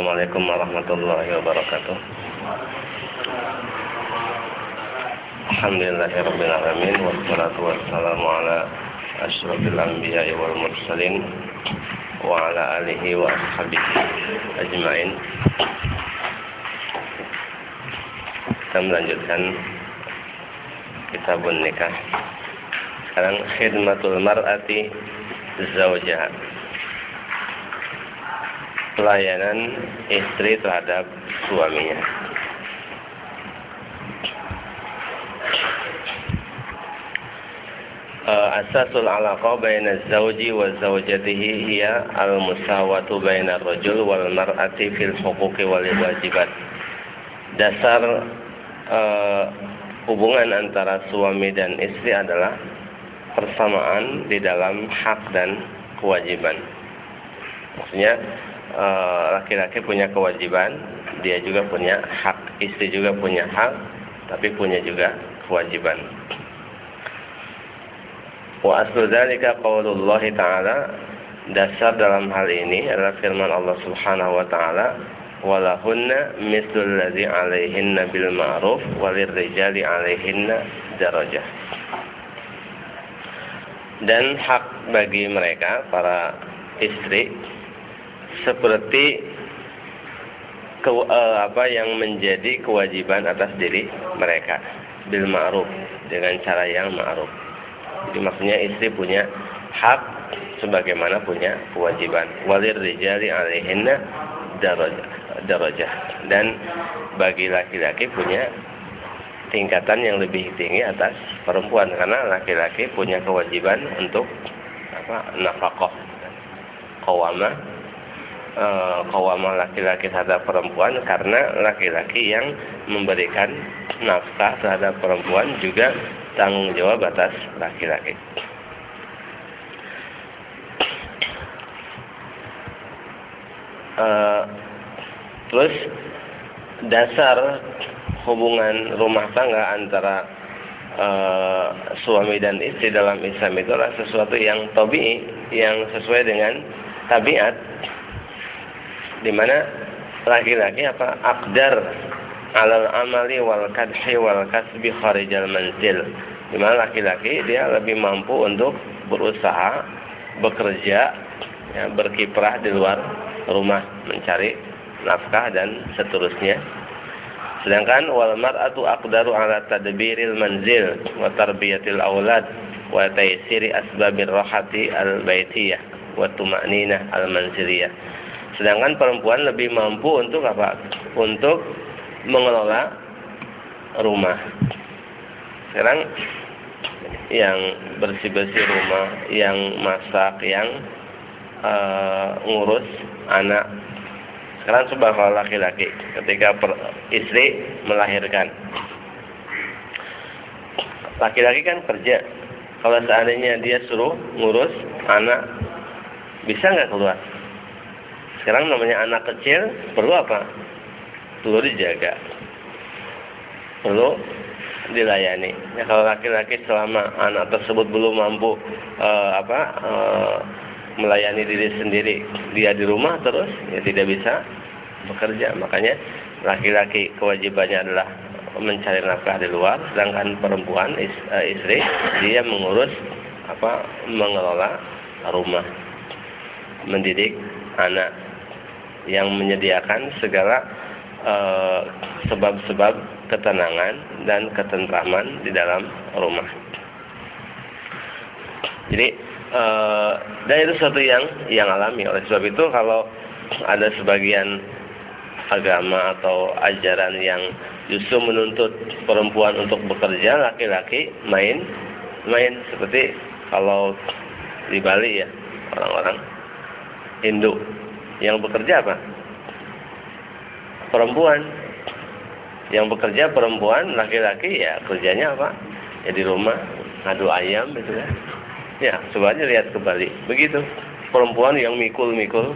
Assalamualaikum warahmatullahi wabarakatuh. Alhamdulillahirabbil alamin wassalatu wassalamu ala asyrafil anbiya'i wal mursalin wa ala alihi wa ashabihi ajmain. Kita melanjutkan kitabun nikah. Sekarang khidmatul mar'ati zawjaha. Pelayanan istri terhadap suaminya. asasul alaqa baina zawji wa zawjatihi hiya al-musawatu baina rajul wal mar'ati fil huquqi wal wajibat. Dasar uh, hubungan antara suami dan istri adalah persamaan di dalam hak dan kewajiban. Maksudnya laki-laki uh, punya kewajiban, dia juga punya hak, istri juga punya hak, tapi punya juga kewajiban. Wa aslu dzalika qaulullah ta'ala dasar dalam hal ini adalah firman Allah Subhanahu wa taala walahunna mislul ladzi 'alaihinna bil ma'ruf walirrijali 'alaihinna darajah. Dan hak bagi mereka para istri seperti ke, uh, apa yang menjadi kewajiban atas diri mereka bil ma'ruf dengan cara yang ma'ruf. Jadi maksudnya istri punya hak sebagaimana punya kewajiban. Walir rijali alaihinna darajah. Dan bagi laki-laki punya tingkatan yang lebih tinggi atas perempuan karena laki-laki punya kewajiban untuk apa nafkah qawama e, laki-laki terhadap perempuan karena laki-laki yang memberikan nafkah terhadap perempuan juga tanggung jawab atas laki-laki. Uh, terus dasar hubungan rumah tangga antara uh, suami dan istri dalam Islam itu adalah sesuatu yang tabii, yang sesuai dengan tabiat, di mana laki-laki apa akdar alal amali wal kadhi wal kasbi kharijal manzil. Di mana laki-laki dia lebih mampu untuk berusaha, bekerja, ya, berkiprah di luar rumah mencari nafkah dan seterusnya. Sedangkan wal mar'atu aqdaru ala tadbiril manzil wa tarbiyatil aulad wa taysiri asbabir rahati al baitiyah wa tuma'ninah al manziliyah. Sedangkan perempuan lebih mampu untuk apa? Untuk mengelola rumah. Sekarang yang bersih-bersih rumah, yang masak, yang uh, ngurus anak. Sekarang coba kalau laki-laki ketika per, istri melahirkan. Laki-laki kan kerja. Kalau seandainya dia suruh ngurus anak, bisa nggak keluar? Sekarang namanya anak kecil perlu apa? perlu dijaga. Perlu dilayani. Ya kalau laki-laki selama anak tersebut belum mampu uh, apa uh, melayani diri sendiri dia di rumah terus ya tidak bisa bekerja. Makanya laki-laki kewajibannya adalah mencari nafkah di luar sedangkan perempuan is, uh, istri dia mengurus apa mengelola rumah mendidik anak yang menyediakan segala Eh, sebab-sebab ketenangan dan ketentraman di dalam rumah. Jadi uh, dan itu sesuatu yang yang alami. Oleh sebab itu kalau ada sebagian agama atau ajaran yang justru menuntut perempuan untuk bekerja, laki-laki main main seperti kalau di Bali ya orang-orang Hindu yang bekerja apa? perempuan. Yang bekerja perempuan laki-laki ya kerjanya apa? Ya di rumah ngadu ayam gitu ya ya coba lihat kembali. Begitu. Perempuan yang mikul-mikul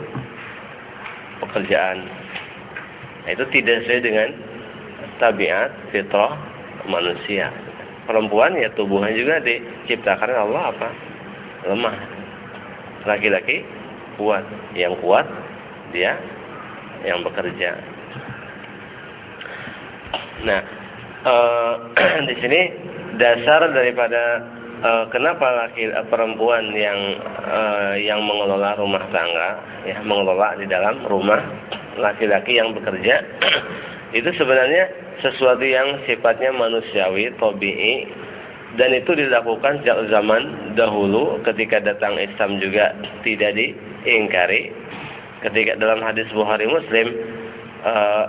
pekerjaan. Nah, itu tidak sesuai dengan tabiat fitrah manusia. Perempuan ya tubuhnya juga diciptakan Allah apa? Lemah. Laki-laki kuat. Yang kuat dia yang bekerja. Nah, uh, di sini dasar daripada uh, kenapa laki perempuan yang uh, yang mengelola rumah tangga, ya mengelola di dalam rumah laki-laki yang bekerja itu sebenarnya sesuatu yang sifatnya manusiawi, tobi'i dan itu dilakukan sejak zaman dahulu ketika datang Islam juga tidak diingkari. Ketika dalam hadis Bukhari Muslim uh,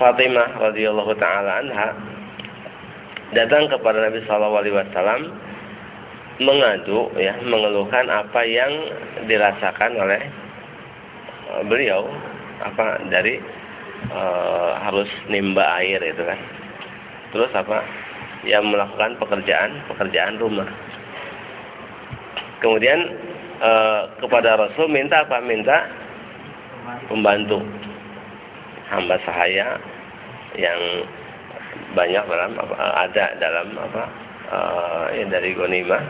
Fatimah radhiyallahu taala anha datang kepada Nabi sallallahu alaihi wasallam mengadu ya mengeluhkan apa yang dirasakan oleh uh, beliau apa dari uh, harus nimba air itu kan. Terus apa? Yang melakukan pekerjaan pekerjaan rumah. Kemudian uh, kepada Rasul minta apa minta pembantu hamba sahaya yang banyak dalam apa, ada dalam apa uh, ya dari gonima.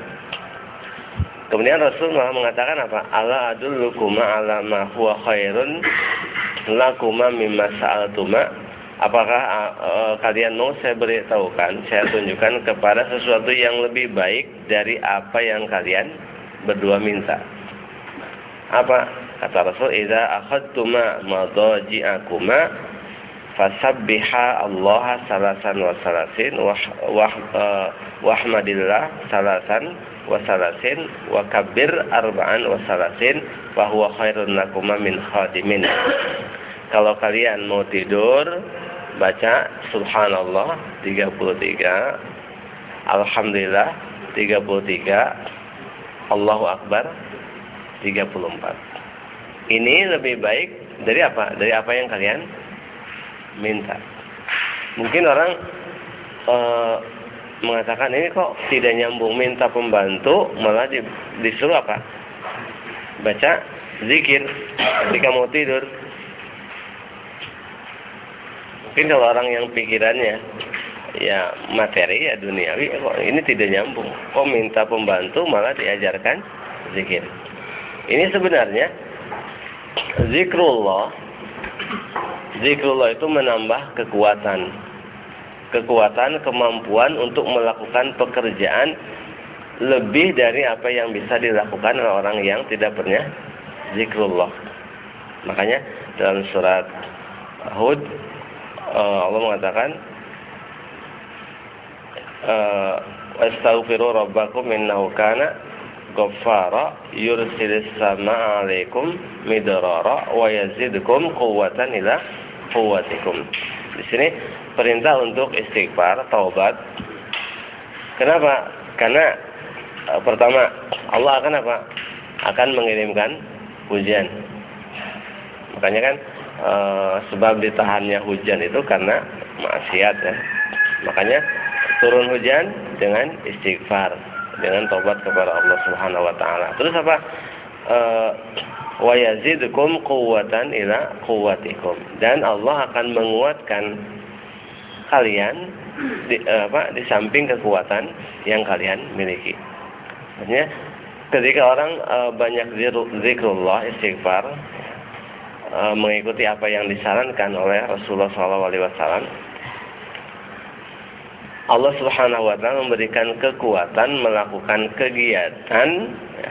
Kemudian Rasulullah mengatakan apa? Allah adulukuma ala ma huwa khairun lakuma mimma sa'altuma. Apakah uh, kalian mau saya beritahukan, saya tunjukkan kepada sesuatu yang lebih baik dari apa yang kalian berdua minta? Apa? Kata Rasul, "Idza akhadtuma madaji'akuma fasabbiha Allah salasan wa salasin wa uh, wahmadillah salasan wa salasin wa kabir arba'an wa salasin wa huwa khairun lakuma min khadimin." Kalau kalian mau tidur, baca subhanallah 33 alhamdulillah 33 Allahu akbar 34 ini lebih baik dari apa? Dari apa yang kalian minta. Mungkin orang e, mengatakan ini kok tidak nyambung minta pembantu, malah di, disuruh apa? Baca zikir ketika mau tidur. Mungkin kalau orang yang pikirannya ya materi ya duniawi kok ini tidak nyambung. Kok minta pembantu malah diajarkan zikir. Ini sebenarnya zikrullah zikrullah itu menambah kekuatan kekuatan kemampuan untuk melakukan pekerjaan lebih dari apa yang bisa dilakukan oleh orang yang tidak pernah zikrullah makanya dalam surat Hud eh, Allah mengatakan Astaghfiru rabbakum innahu kana ghaffara yursilis sama alaikum midrara wa yazidkum quwwatan ila quwwatikum. Di sini perintah untuk istighfar, taubat. Kenapa? Karena e, pertama Allah akan apa? Akan mengirimkan hujan. Makanya kan e, sebab ditahannya hujan itu karena maksiat ya. Makanya turun hujan dengan istighfar dengan tobat kepada Allah Subhanahu wa taala. Terus apa? Eh, wa yazidkum quwwatan ila quwwatikum. Dan Allah akan menguatkan kalian di, uh, apa di samping kekuatan yang kalian miliki. Maksudnya ketika orang uh, banyak zikrullah istighfar mengikuti apa yang disarankan oleh Rasulullah SAW Allah Subhanahu wa taala memberikan kekuatan melakukan kegiatan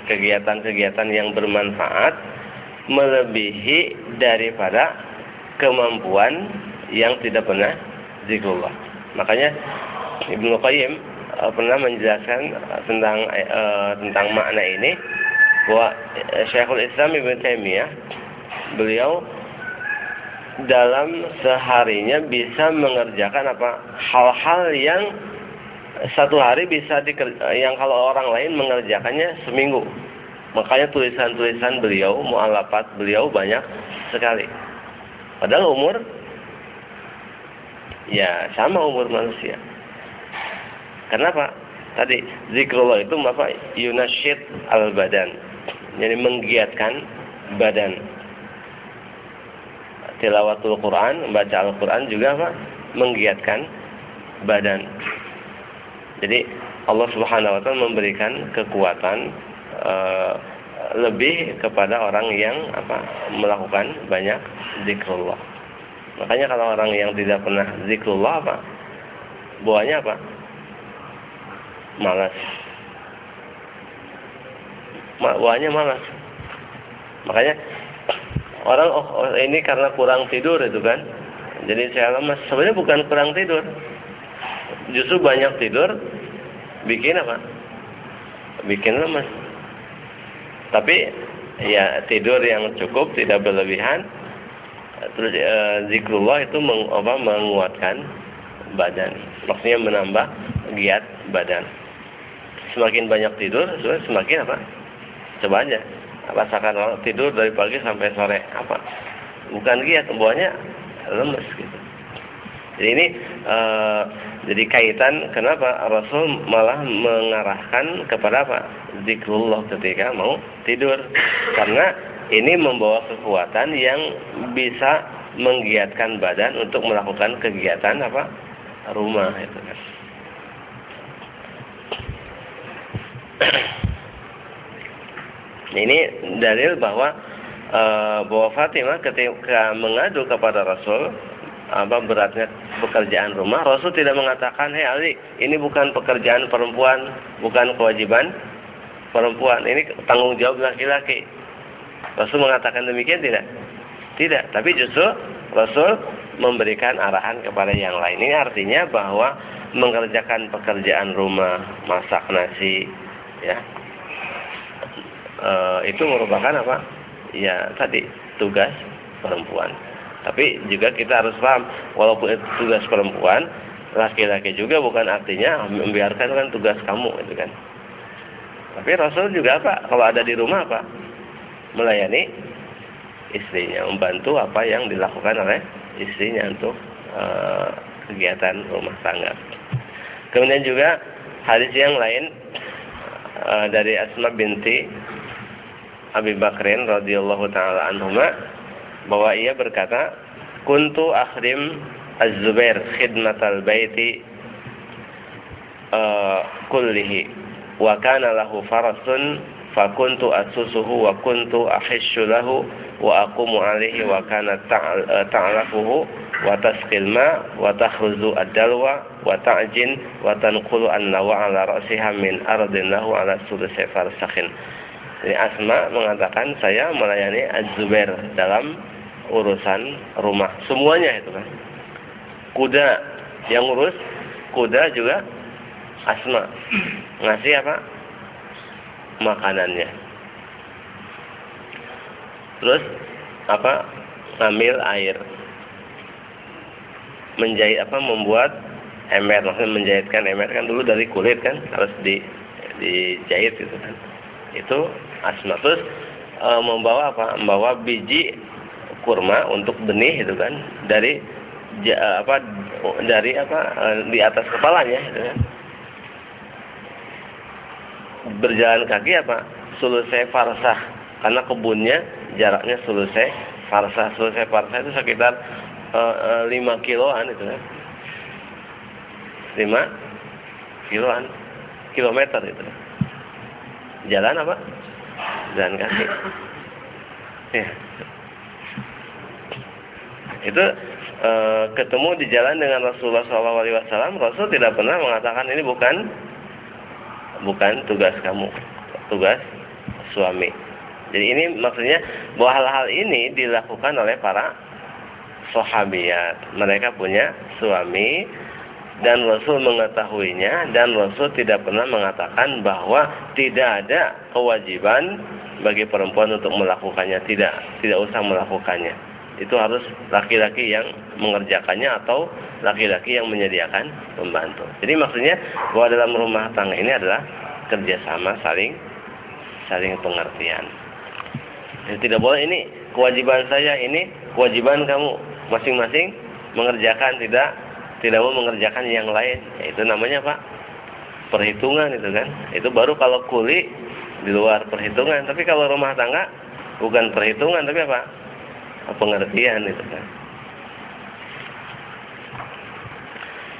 kegiatan-kegiatan yang bermanfaat melebihi daripada kemampuan yang tidak pernah zikrullah. Makanya Ibnu Qayyim uh, pernah menjelaskan uh, tentang uh, tentang makna ini bahwa Syekhul Islam Ibnu Taimiyah beliau dalam seharinya bisa mengerjakan apa hal-hal yang satu hari bisa yang kalau orang lain mengerjakannya seminggu. Makanya tulisan-tulisan beliau, mu'alafat beliau banyak sekali. Padahal umur ya sama umur manusia. Kenapa? Tadi zikrullah itu apa? Yunasyid al badan. Jadi menggiatkan badan tilawatul Quran, membaca Al-Quran juga apa? menggiatkan badan. Jadi Allah Subhanahu wa taala memberikan kekuatan uh, lebih kepada orang yang apa melakukan banyak zikrullah. Makanya kalau orang yang tidak pernah zikrullah apa? Buahnya apa? Malas. Buahnya malas. Makanya orang oh, oh ini karena kurang tidur itu kan. Jadi saya lemas. Sebenarnya bukan kurang tidur. Justru banyak tidur bikin apa? Bikin lemas. Tapi ya tidur yang cukup tidak berlebihan terus e, zikrullah itu meng, apa, menguatkan badan maksudnya menambah giat badan semakin banyak tidur semakin apa coba aja rasakan tidur dari pagi sampai sore. Apa? Bukan giat buahnya lemes gitu. Jadi ini e, jadi kaitan kenapa Rasul malah mengarahkan kepada apa? Zikrullah ketika mau tidur. Karena ini membawa kekuatan yang bisa menggiatkan badan untuk melakukan kegiatan apa? Rumah itu. kan. Ini dalil bahwa e, bahwa Fatimah ketika mengadu kepada Rasul apa beratnya pekerjaan rumah, Rasul tidak mengatakan, "Hei Ali, ini bukan pekerjaan perempuan, bukan kewajiban perempuan, ini tanggung jawab laki-laki." Rasul mengatakan demikian tidak? Tidak, tapi justru Rasul memberikan arahan kepada yang lain. Ini artinya bahwa mengerjakan pekerjaan rumah, masak nasi, ya, e, itu merupakan apa? Ya tadi tugas perempuan. Tapi juga kita harus paham, walaupun itu tugas perempuan, laki-laki juga bukan artinya membiarkan kan tugas kamu, itu kan. Tapi Rasul juga apa? Kalau ada di rumah apa? melayani istrinya, membantu apa yang dilakukan oleh istrinya untuk e, kegiatan rumah tangga. Kemudian juga hadis yang lain e, dari Asma binti Abi Bakrin radhiyallahu taala anhuma bahwa ia berkata, "Kuntu akhrim Az-Zubair khidmatal baiti uh, kullihi wa kana lahu farasun fakuntu asusuhu wa kuntu ahishu lahu wa aqumu alaihi wa kana eh, ta'lafuhu wa tasqil ma wa takhruzu ad-dalwa wa ta'jin wa tanqulu an-nawa ala ra'siha min ardin lahu ala sudus farsakhin. Ini Asma mengatakan saya melayani Az-Zubair dalam urusan rumah. Semuanya itu kan. Kuda yang urus, kuda juga Asma. Ngasih apa? makanannya. Terus apa? Ngambil air. Menjahit apa? Membuat ember, maksudnya menjahitkan ember kan dulu dari kulit kan harus di dijahit gitu kan. Itu asma. Terus e, membawa apa? Membawa biji kurma untuk benih itu kan dari ja, apa dari apa e, di atas kepalanya gitu kan berjalan kaki apa? Selesai farsah. Karena kebunnya jaraknya selesai farsah. Selesai farsah itu sekitar uh, uh, 5 kiloan itu kan. 5 kiloan. Kilometer itu. Jalan apa? Jalan kaki. Ya. Itu e, ketemu di jalan dengan Rasulullah SAW. Rasul tidak pernah mengatakan ini bukan bukan tugas kamu, tugas suami. Jadi ini maksudnya bahwa hal-hal ini dilakukan oleh para sahabiat. Mereka punya suami dan Rasul mengetahuinya dan Rasul tidak pernah mengatakan bahwa tidak ada kewajiban bagi perempuan untuk melakukannya. Tidak, tidak usah melakukannya. Itu harus laki-laki yang mengerjakannya atau laki-laki yang menyediakan pembantu. Jadi maksudnya bahwa dalam rumah tangga ini adalah kerjasama saling saling pengertian. Jadi tidak boleh ini kewajiban saya ini kewajiban kamu masing-masing mengerjakan tidak tidak mau mengerjakan yang lain. Ya, itu namanya pak perhitungan itu kan. Itu baru kalau kuli di luar perhitungan. Tapi kalau rumah tangga bukan perhitungan tapi apa pengertian itu kan.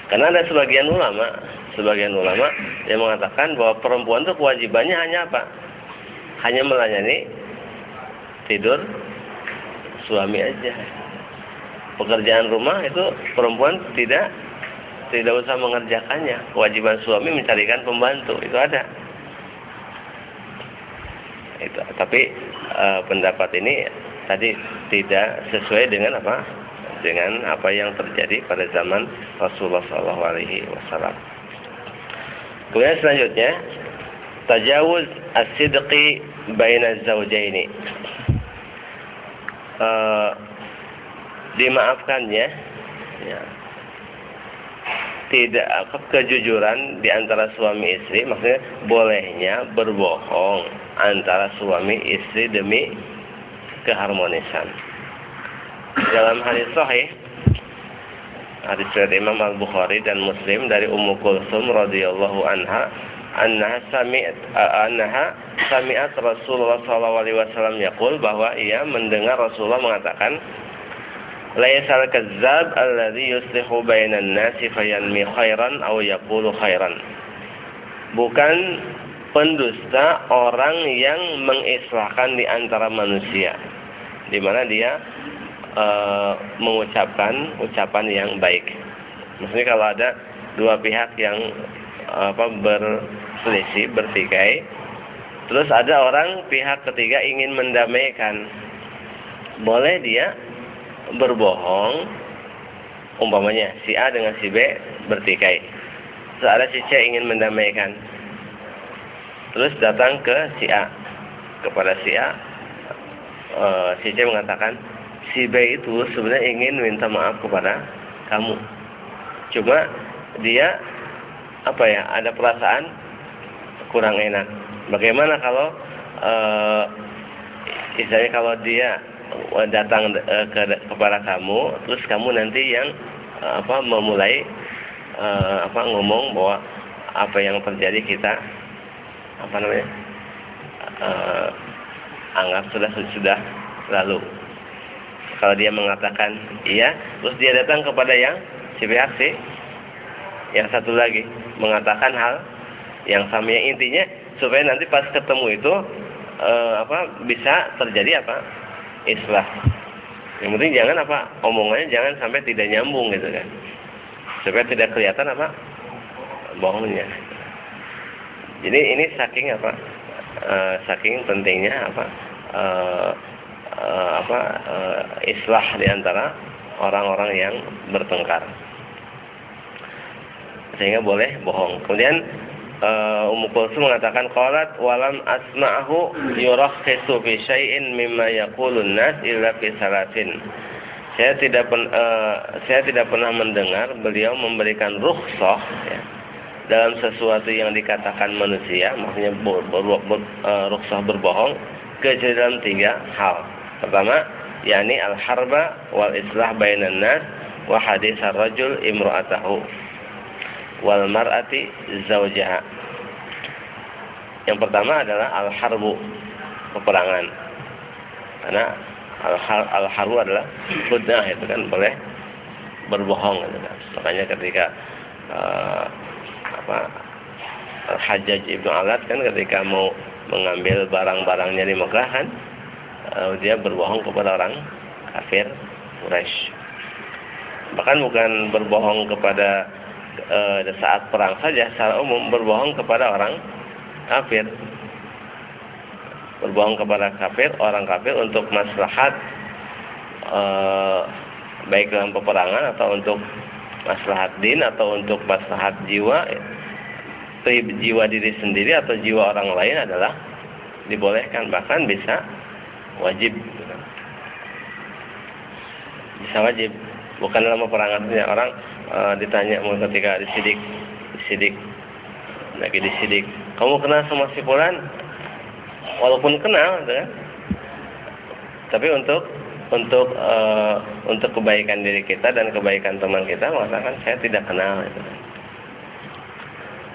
Karena ada sebagian ulama, sebagian ulama yang mengatakan bahwa perempuan itu kewajibannya hanya apa? hanya melayani tidur suami aja. Pekerjaan rumah itu perempuan tidak tidak usah mengerjakannya. Kewajiban suami mencarikan pembantu itu ada. Itu. Tapi e, pendapat ini tadi tidak sesuai dengan apa? Dengan apa yang terjadi pada zaman Rasulullah SAW. Kemudian selanjutnya tajawuz as-sidqi baina zawjaini. Uh, dimaafkannya. Ya, tidak kejujuran di antara suami istri maksudnya bolehnya berbohong antara suami istri demi keharmonisan. Dalam hadis sahih hadis riwayat Imam Al Bukhari dan Muslim dari Ummu Kulsum radhiyallahu anha annaha sami'at annaha sami'at Rasulullah sallallahu alaihi wasallam yaqul bahwa ia mendengar Rasulullah mengatakan laisal kazzab alladhi yuslihu bainan nasi fayanmi khairan aw yaqulu khairan bukan pendusta orang yang mengislahkan di antara manusia di mana dia e, mengucapkan ucapan yang baik. Maksudnya kalau ada dua pihak yang apa berselisih, bertikai, terus ada orang pihak ketiga ingin mendamaikan, boleh dia berbohong, umpamanya si A dengan si B bertikai. Terus ada si C ingin mendamaikan, terus datang ke si A kepada si A, e, si C mengatakan si B itu sebenarnya ingin minta maaf kepada kamu. Cuma dia apa ya ada perasaan kurang enak. Bagaimana kalau uh, misalnya kalau dia datang uh, ke, kepada kamu, terus kamu nanti yang uh, apa memulai uh, apa ngomong bahwa apa yang terjadi kita apa namanya uh, anggap sudah sudah lalu. Kalau dia mengatakan iya, terus dia datang kepada yang si pihak si yang satu lagi mengatakan hal yang sama. Yang intinya supaya nanti pas ketemu itu eh, apa bisa terjadi apa islah. Yang penting jangan apa omongannya jangan sampai tidak nyambung gitu kan. Supaya tidak kelihatan apa bohongnya. Jadi ini saking apa? E, saking pentingnya apa? E, uh, apa uh, islah di antara orang-orang yang bertengkar. Sehingga boleh bohong. Kemudian uh, Ummu Kulsum mengatakan qalat walam asma'hu yurakhisu fi syai'in mimma yaqulun nas illa fi salatin. Saya tidak pen, uh, saya tidak pernah mendengar beliau memberikan rukhsah ya, dalam sesuatu yang dikatakan manusia, maksudnya ber, ber, ber, uh, rukhsah berbohong kecuali dalam tiga hal. Pertama, yakni al-harba wal islah bainan nas wa hadis ar-rajul imra'atahu wal mar'ati zawjaha. Yang pertama adalah al-harbu, peperangan. Karena al-harbu adalah khudnah itu kan boleh berbohong gitu kan. Makanya ketika uh, apa Al-Hajjaj Ibnu Alat kan ketika mau mengambil barang-barangnya di Mekah kan uh, dia berbohong kepada orang kafir Quraisy. Bahkan bukan berbohong kepada uh, saat perang saja, secara umum berbohong kepada orang kafir. Berbohong kepada kafir, orang kafir untuk maslahat uh, baik dalam peperangan atau untuk maslahat din atau untuk maslahat jiwa jiwa diri sendiri atau jiwa orang lain adalah dibolehkan bahkan bisa wajib bisa wajib bukan dalam peperangannya orang e, ditanya ketika disidik disidik lagi disidik. Kamu kenal sama si Fulan? Walaupun kenal gitu kan. Tapi untuk untuk e, untuk kebaikan diri kita dan kebaikan teman kita mengatakan saya tidak kenal gitu kan.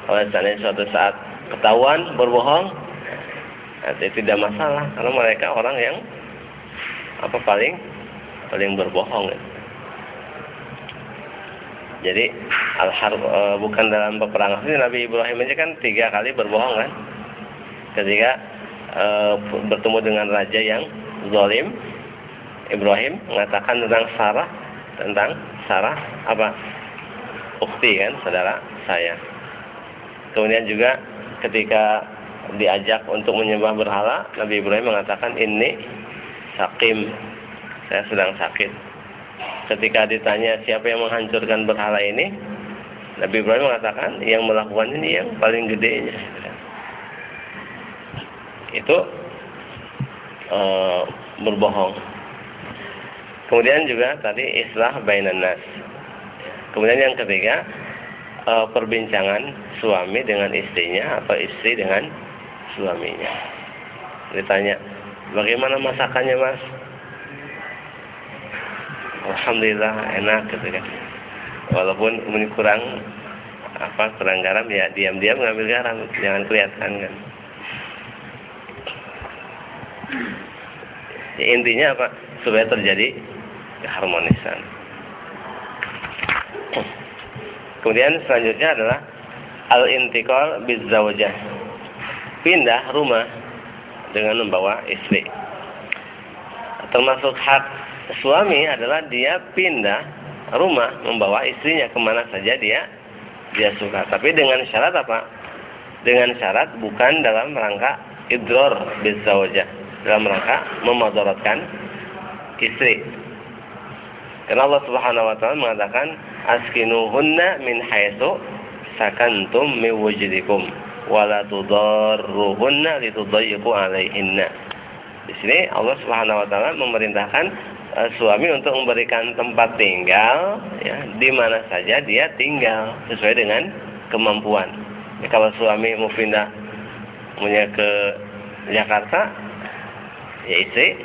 Kalau misalnya suatu saat ketahuan berbohong itu tidak masalah karena mereka orang yang apa paling paling berbohong ya. Jadi al e, bukan dalam peperangan Nabi Ibrahim aja kan tiga kali berbohong kan. Ketika e, bertemu dengan raja yang zalim. Ibrahim mengatakan tentang Sarah tentang Sarah apa? Ukti kan, saudara saya. Kemudian juga ketika diajak untuk menyembah berhala, Nabi Ibrahim mengatakan ini sakim, saya sedang sakit. Ketika ditanya siapa yang menghancurkan berhala ini, Nabi Ibrahim mengatakan yang melakukan ini yang paling gedenya. Itu uh, berbohong. Kemudian juga tadi islah bainan nas. Kemudian yang ketiga uh, perbincangan suami dengan istrinya atau istri dengan suaminya. Ditanya, bagaimana masakannya mas? Alhamdulillah enak gitu kan. Walaupun ini kurang apa kurang garam ya diam-diam ngambil garam, jangan kelihatan kan. Ya, intinya apa? Supaya terjadi keharmonisan. Kemudian selanjutnya adalah al-intiqal bizawjah. Pindah rumah dengan membawa istri. Termasuk hak suami adalah dia pindah rumah membawa istrinya ke mana saja dia dia suka. Tapi dengan syarat apa? Dengan syarat bukan dalam rangka idror bizawjah. Dalam rangka memadaratkan istri. Karena Allah Subhanahu wa taala mengatakan askinuhunna min haitsu sakantum min wujdikum wala tudarruhunna litudayyiqu alaihinna. Di sini Allah Subhanahu wa taala memerintahkan uh, suami untuk memberikan tempat tinggal ya di mana saja dia tinggal sesuai dengan kemampuan. Ya, kalau suami mau pindah punya ke Jakarta ya istri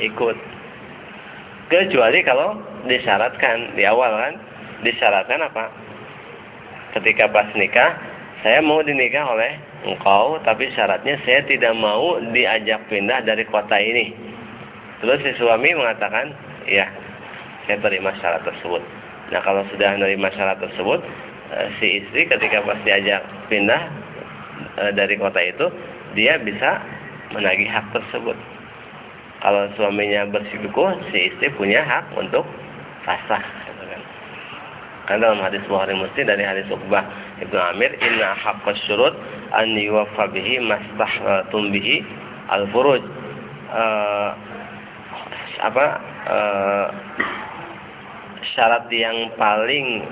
ikut. Kecuali kalau disyaratkan di awal kan disyaratkan apa? Ketika pas nikah saya mau dinikah oleh engkau tapi syaratnya saya tidak mau diajak pindah dari kota ini terus si suami mengatakan ya saya terima syarat tersebut. Nah kalau sudah menerima syarat tersebut eh, si istri ketika pas diajak pindah eh, dari kota itu dia bisa menagih hak tersebut. Kalau suaminya bersikukuh si istri punya hak untuk fasah gitu kan. Karena dalam hadis Bukhari Muslim dari hadis Uqbah Ibnu Amir inna haqqas syurut an yuwaffa bihi mastahratum bihi al-furuj apa uh, syarat yang paling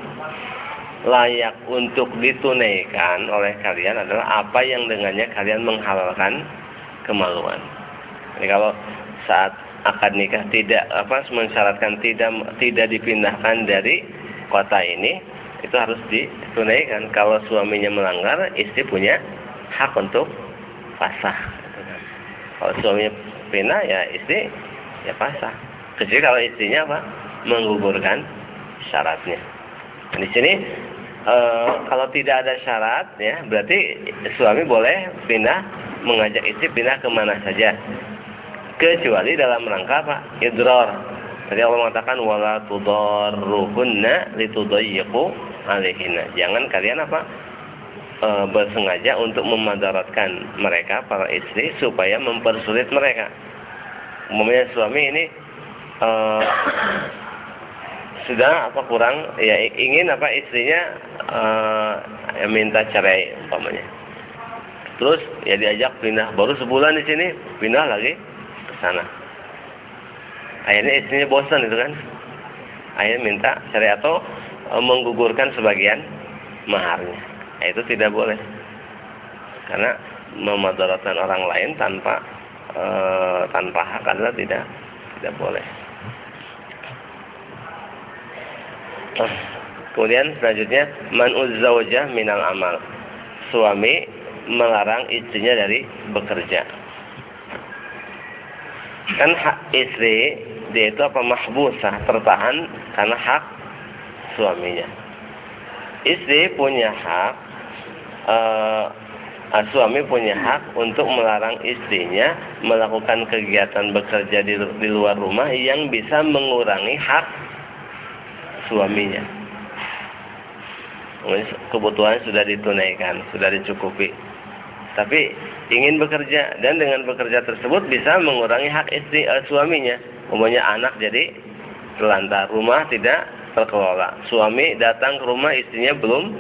layak untuk ditunaikan oleh kalian adalah apa yang dengannya kalian menghalalkan kemaluan. Jadi kalau saat akad nikah tidak apa mensyaratkan tidak tidak dipindahkan dari kota ini itu harus ditunaikan kalau suaminya melanggar istri punya hak untuk pasah kalau suaminya pindah ya istri ya pasah kecuali kalau istrinya apa menggugurkan syaratnya di sini e, kalau tidak ada syarat ya berarti suami boleh pindah mengajak istri pindah ke mana saja kecuali dalam rangka apa? Idrar. Tadi Allah mengatakan wala tudarruhunna litudayyiqu alaihinna. Jangan kalian apa? E, bersengaja untuk memadaratkan mereka para istri supaya mempersulit mereka. Umumnya suami ini e, sudah apa kurang ya ingin apa istrinya ya minta cerai umpamanya. Terus ya diajak pindah baru sebulan di sini pindah lagi sana. Akhirnya istrinya bosan itu kan. Akhirnya minta syariat atau e, menggugurkan sebagian maharnya. Nah, itu tidak boleh. Karena memadaratkan orang lain tanpa e, tanpa hak adalah tidak tidak boleh. Kemudian selanjutnya man uzzawjah minal amal. Suami melarang istrinya dari bekerja kan hak istri dia itu apa mahbusah tertahan karena hak suaminya istri punya hak uh, suami punya hak untuk melarang istrinya melakukan kegiatan bekerja di, di luar rumah yang bisa mengurangi hak suaminya kebutuhan sudah ditunaikan sudah dicukupi tapi ingin bekerja dan dengan bekerja tersebut bisa mengurangi hak istri uh, suaminya. Umumnya anak jadi terlantar, rumah tidak terkelola. Suami datang ke rumah istrinya belum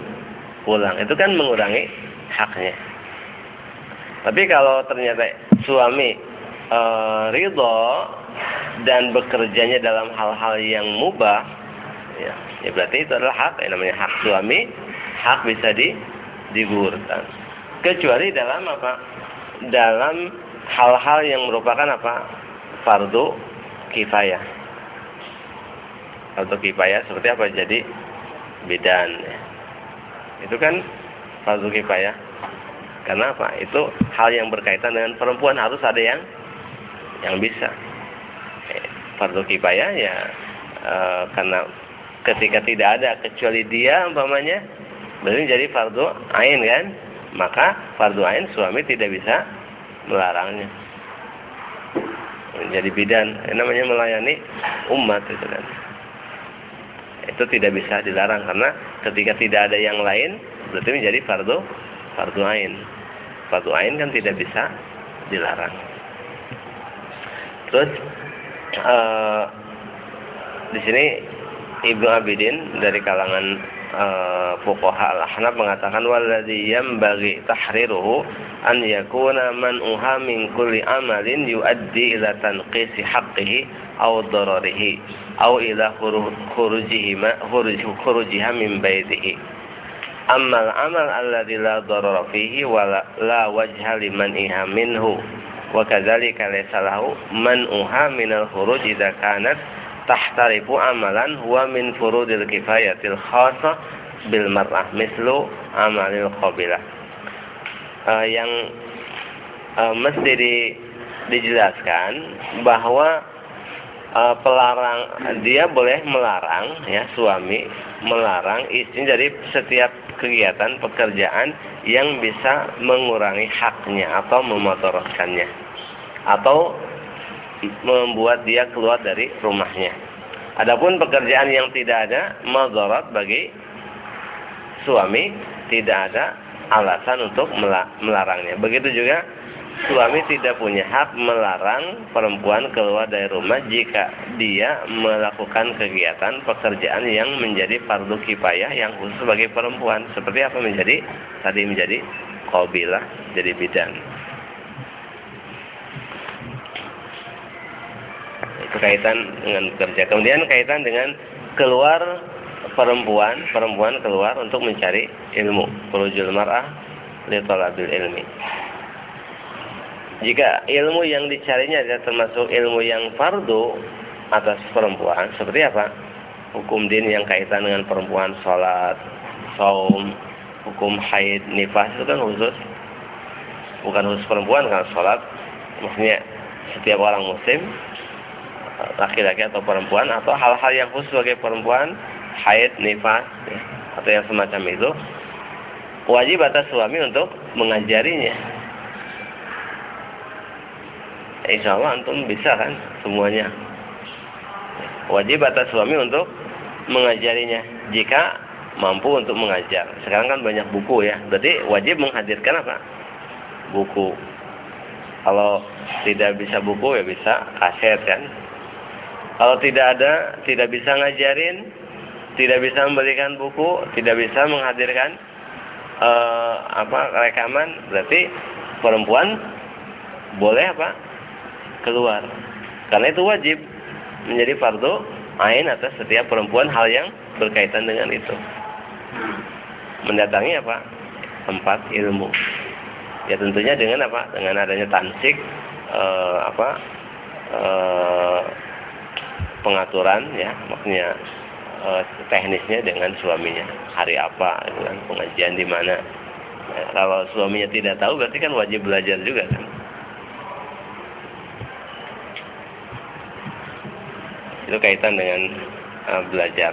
pulang. Itu kan mengurangi haknya. Tapi kalau ternyata suami e, ridho dan bekerjanya dalam hal-hal yang mubah, ya, ya berarti itu adalah hak, yang namanya hak suami, hak bisa di digugurkan. Kecuali dalam apa? Dalam hal-hal yang merupakan apa? Fardu kifayah. Fardu kifayah seperti apa? Jadi bidan. Ya. Itu kan fardu kifayah. Karena apa? Itu hal yang berkaitan dengan perempuan harus ada yang yang bisa. Eh, fardu kifayah ya e, karena ketika tidak ada kecuali dia umpamanya berarti jadi fardu ain kan? Maka fardu ain suami tidak bisa melarangnya. Jadi bidan, ini namanya melayani umat itu kan. Itu tidak bisa dilarang karena ketika tidak ada yang lain berarti menjadi fardu fardu ain. Fardu ain kan tidak bisa dilarang. Terus uh, di sini Ibnu Abidin dari kalangan uh, fuqaha al-Ahnaf mengatakan walladzi yanbaghi tahriruhu an yakuna uha min kulli amalin yuaddi ila tanqisi haqqihi aw dararihi aw ila khurujihi khurujiha min baitihi Amal amal alladzi la darara fihi wa la wajha liman iha minhu. Wa kadzalika laysa lahu man'uha minal khuruj idza kanat tahtarifu amalan huwa min furudil kifayatil khassa bil mar'ah mislu amalil qabilah uh, yang uh, mesti di, dijelaskan bahwa uh, pelarang dia boleh melarang ya suami melarang istri dari setiap kegiatan pekerjaan yang bisa mengurangi haknya atau memotoroskannya atau membuat dia keluar dari rumahnya. Adapun pekerjaan yang tidak ada madarat bagi suami tidak ada alasan untuk melarangnya. Begitu juga suami tidak punya hak melarang perempuan keluar dari rumah jika dia melakukan kegiatan pekerjaan yang menjadi fardu kifayah yang khusus bagi perempuan. Seperti apa menjadi tadi menjadi qabilah, jadi bidan. Itu kaitan dengan kerja. Kemudian kaitan dengan keluar perempuan, perempuan keluar untuk mencari ilmu. Perujul mar'ah li ilmi jika ilmu yang dicarinya adalah termasuk ilmu yang fardu atas perempuan, seperti apa? Hukum din yang kaitan dengan perempuan, sholat, saum, hukum haid, nifas itu kan khusus bukan khusus perempuan kan sholat maksudnya setiap orang muslim laki-laki atau perempuan atau hal-hal yang khusus sebagai perempuan haid, nifas ya, atau yang semacam itu wajib atas suami untuk mengajarinya insya Allah antum bisa kan semuanya. Wajib atas suami untuk mengajarinya jika mampu untuk mengajar. Sekarang kan banyak buku ya, berarti wajib menghadirkan apa? Buku. Kalau tidak bisa buku ya bisa kaset kan. Kalau tidak ada, tidak bisa ngajarin, tidak bisa memberikan buku, tidak bisa menghadirkan uh, apa rekaman, berarti perempuan boleh apa? Keluar. Karena itu wajib menjadi fardu ain atas setiap perempuan hal yang berkaitan dengan itu. Mendatangi apa? Tempat ilmu. Ya tentunya dengan apa? Dengan adanya tansik eh, apa? Eh, pengaturan ya, maksudnya eh, teknisnya dengan suaminya. Hari apa dengan pengajian di mana. Ya, kalau suaminya tidak tahu berarti kan wajib belajar juga kan. Itu kaitan dengan uh, belajar.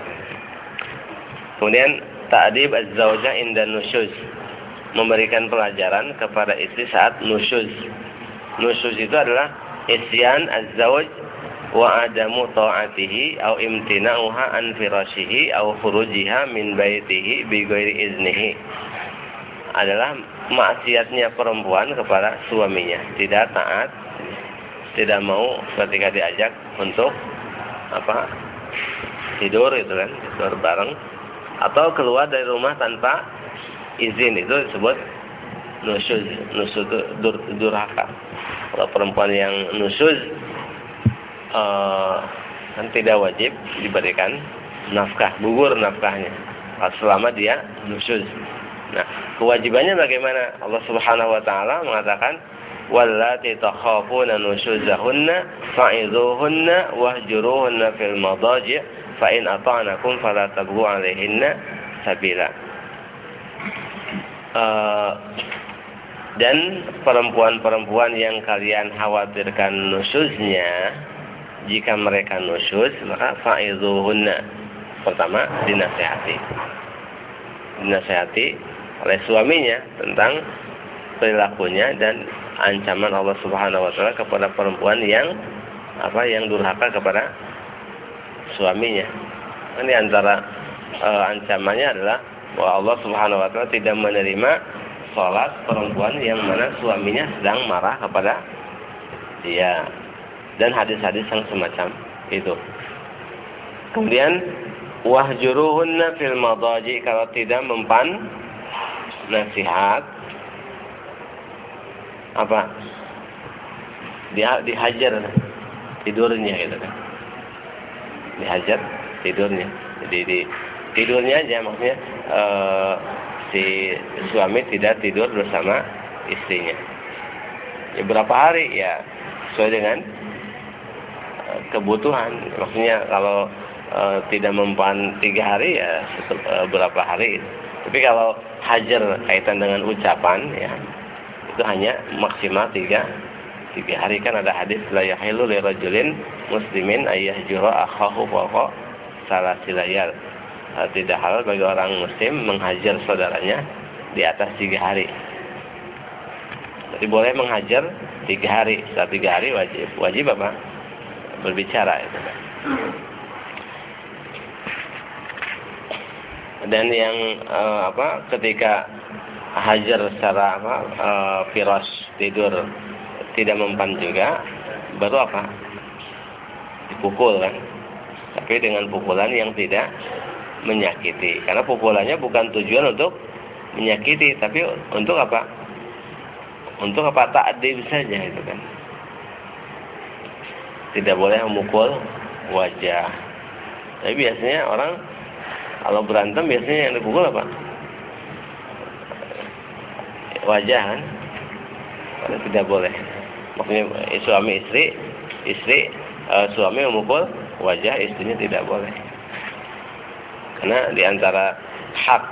Kemudian ta'dib az-zaujah inda nusyuz. Memberikan pelajaran kepada istri saat nusyuz. Nusyuz itu adalah isyan az-zauj wa adamu ta'atihi au imtina'uha an firashihi au khurujiha min baitihi bi ghairi iznihi. adalah maksiatnya perempuan kepada suaminya, tidak taat, tidak mau ketika diajak untuk apa tidur itu kan, tidur bareng atau keluar dari rumah tanpa izin itu disebut nusyuz, nusyuz dur, durhaka. Kalau perempuan yang nusyuz uh, kan tidak wajib diberikan nafkah, gugur nafkahnya. Selama dia nusyuz. Nah, kewajibannya bagaimana? Allah Subhanahu wa taala mengatakan wallati takhafuna nusyuzahunna fa'idhuhunna wahjuruhunna fil madaji' fa in ata'nakum fala tabghu 'alaihinna sabila. Uh, dan perempuan-perempuan yang kalian khawatirkan nusyuznya jika mereka nusyuz maka fa'idhuhunna pertama dinasehati dinasehati oleh suaminya tentang perilakunya dan ancaman Allah Subhanahu wa taala kepada perempuan yang apa yang durhaka kepada suaminya. Ini antara e, ancamannya adalah bahwa Allah Subhanahu wa taala tidak menerima salat perempuan yang mana suaminya sedang marah kepada dia dan hadis-hadis yang semacam itu. Kemudian wahjuruhunna fil madaji kalau tidak mempan nasihat apa? Dia dihajar tidurnya gitu kan. Dihajar tidurnya. Jadi di tidurnya aja maksudnya e, si suami tidak tidur bersama istrinya. Ya berapa hari? Ya sesuai dengan e, kebutuhan. Maksudnya kalau e, tidak mempan tiga hari ya e, berapa hari. Tapi kalau hajar kaitan dengan ucapan ya itu hanya maksimal tiga tiga hari. Kan ada hadis la yahilu li rajulin muslimin ayah jura akhahu fawqa salasilayal tidak halal bagi orang muslim menghajar saudaranya di atas tiga hari. Jadi boleh menghajar tiga hari. Setelah tiga hari wajib wajib apa? Berbicara itu dan yang uh, apa ketika hajar secara apa uh, firas tidur tidak mempan juga baru apa? Dipukul kan? Tapi dengan pukulan yang tidak menyakiti. Karena pukulannya bukan tujuan untuk menyakiti tapi untuk apa? Untuk apa? Takdim saja itu kan? Tidak boleh memukul wajah. Tapi biasanya orang kalau berantem biasanya yang dipukul apa wajah kan? Karena tidak boleh. Maksudnya eh, suami istri istri uh, suami memukul wajah istrinya tidak boleh. Karena di antara hak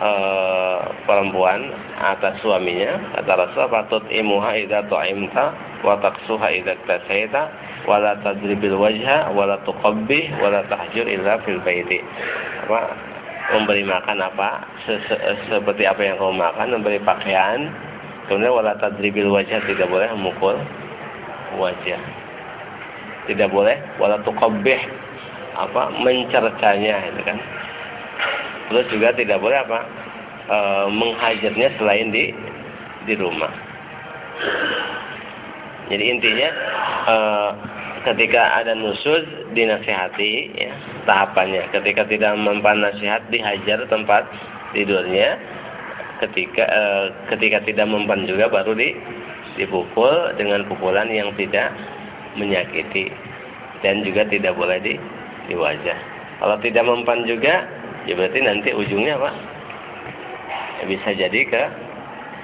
uh, perempuan atas suaminya kata Rasul patut imuha idza tu'imta wa taqsuha idza tasaita wala tadribil wajha wala tuqabbih wala tahjur illa fil apa memberi makan apa se -se seperti apa yang kamu makan memberi pakaian Kemudian wala tadribil wajah tidak boleh memukul wajah. Tidak boleh wala tuqabbih apa mencercanya itu kan. Terus juga tidak boleh apa e, menghajarnya selain di di rumah. Jadi intinya e, ketika ada nusuz dinasihati ya tahapannya. Ketika tidak mempan nasihat dihajar tempat tidurnya ketika uh, ketika tidak mempan juga baru di dipukul dengan pukulan yang tidak menyakiti dan juga tidak boleh di di wajah. Kalau tidak mempan juga, ya berarti nanti ujungnya apa? Ya, bisa jadi ke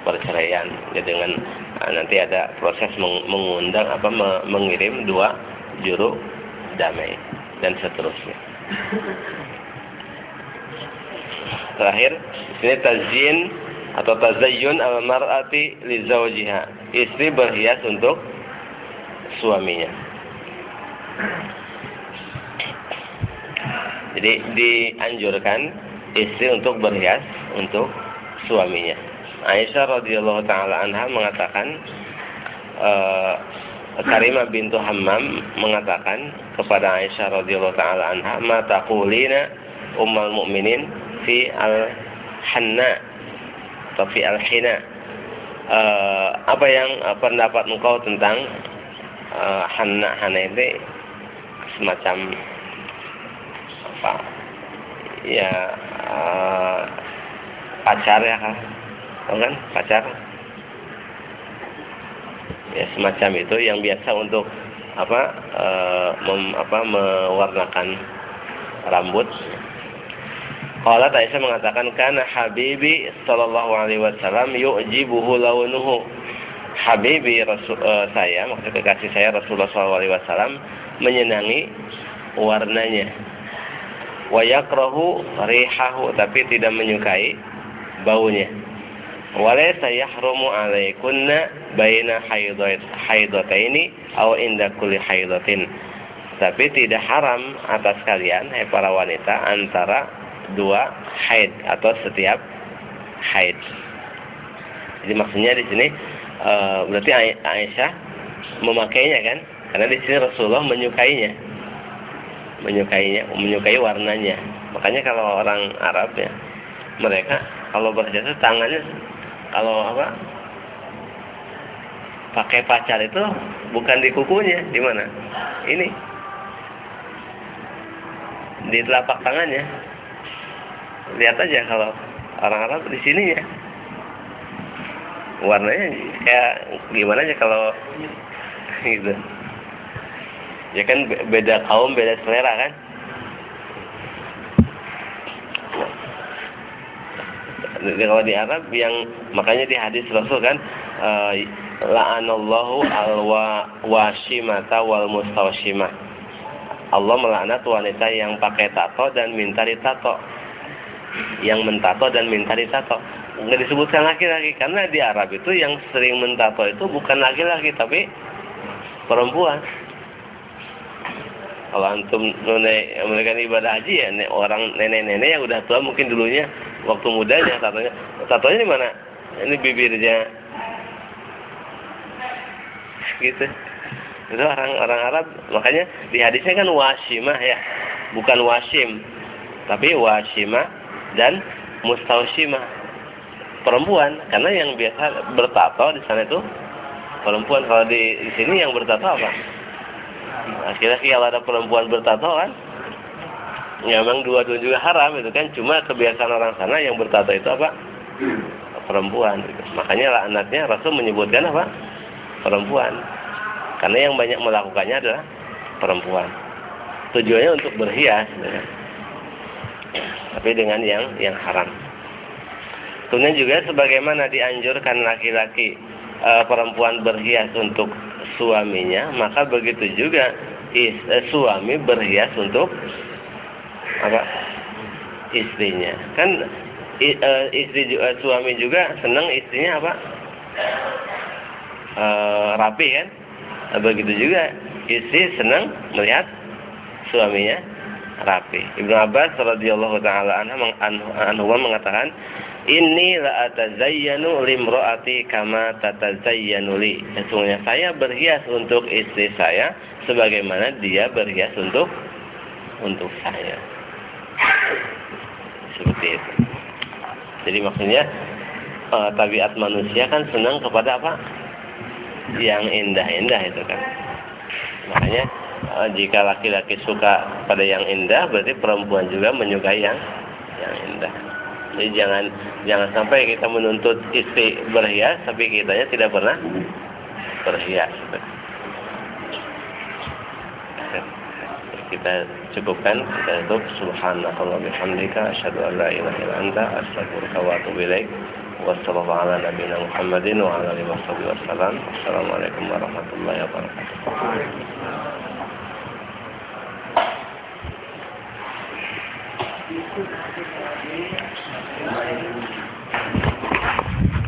perceraian. Ya dengan uh, nanti ada proses meng mengundang apa me mengirim dua juru damai dan seterusnya. Terakhir, ini tazin atau tazayyun al-mar'ati li zawjiha. Istri berhias untuk suaminya. Jadi dianjurkan istri untuk berhias untuk suaminya. Aisyah radhiyallahu taala anha mengatakan uh, Karimah bintu Hammam mengatakan kepada Aisyah radhiyallahu taala anha, "Ma taqulina ummul mu'minin fi al-hanna atau fi al-hina. Uh, apa yang uh, pendapat engkau tentang uh, hana hana itu semacam apa? Ya uh, pacar ya kan kan pacar ya semacam itu yang biasa untuk apa e, mem, apa mewarnakan rambut. Qala Aisyah mengatakan karena Habibi sallallahu alaihi wasallam yu'jibuhu launuhu. Habibi Rasul e, saya, maksud kekasih saya Rasulullah sallallahu alaihi wasallam menyenangi warnanya. Wa yakrahu rihahu tapi tidak menyukai baunya walaysa yahrumu alaikunna baina haidataini aw inda kulli haidatin tapi tidak haram atas kalian hai para wanita antara dua haid atau setiap haid. Jadi maksudnya di sini e, berarti Aisyah memakainya kan? Karena di sini Rasulullah menyukainya. Menyukainya menyukai warnanya. Makanya kalau orang Arab ya mereka kalau berjasa tangannya kalau apa? Pakai pacar itu bukan di kukunya. Di mana? Ini. Di telapak tangannya. Lihat aja kalau orang Arab di sini ya. Warnanya kayak gimana aja kalau gitu. Ya kan beda kaum beda selera kan kalau di Arab yang makanya di hadis Rasul kan uh, la'anallahu al-washimata wal mustawshimah. Allah melaknat wanita yang pakai tato dan minta ditato. Yang mentato dan minta ditato. Nggak disebutkan laki-laki karena di Arab itu yang sering mentato itu bukan laki-laki tapi perempuan. Kalau antum mereka ibadah haji ya orang nenek-nenek yang udah tua mungkin dulunya waktu mudanya tatonya tatonya di mana? Ini bibirnya. Gitu. Itu orang orang Arab. Makanya di hadisnya kan wasimah ya. Bukan wasim tapi wasimah dan mustausimah perempuan. Karena yang biasa bertato di sana itu perempuan. Kalau di, di sini yang bertato apa? Laki-laki kalau ada perempuan bertato kan ya memang dua-dua juga haram itu kan. Cuma kebiasaan orang sana yang bertato itu apa? Perempuan. Makanya anaknya Rasul menyebutkan apa? Perempuan. Karena yang banyak melakukannya adalah perempuan. Tujuannya untuk berhias ya. tapi dengan yang yang haram. Kemudian juga sebagaimana dianjurkan laki-laki e, perempuan berhias untuk suaminya, maka begitu juga is, e, suami berhias untuk apa istrinya. Kan i, uh, istri uh, suami juga senang istrinya apa? Uh, rapi kan? Nah, begitu juga istri senang melihat suaminya rapi. Ibnu Abbas radhiyallahu taala anhu mengatakan ini la atazayyanu limroati kama tatazayyanu li. Sesungguhnya saya berhias untuk istri saya sebagaimana dia berhias untuk untuk saya seperti itu. Jadi maksudnya uh, tabiat manusia kan senang kepada apa? Yang indah-indah itu kan. Makanya uh, jika laki-laki suka pada yang indah berarti perempuan juga menyukai yang yang indah. Jadi jangan jangan sampai kita menuntut istri berhias tapi kitanya tidak pernah berhias. Kita cukupkan kita tutup subhanallahi bihamdika asyhadu an la ilaha illa anta astaghfiruka wa atubu ilaik wassalamu ala nabiyina Muhammadin wa ala alihi wasallam assalamualaikum warahmatullahi wabarakatuh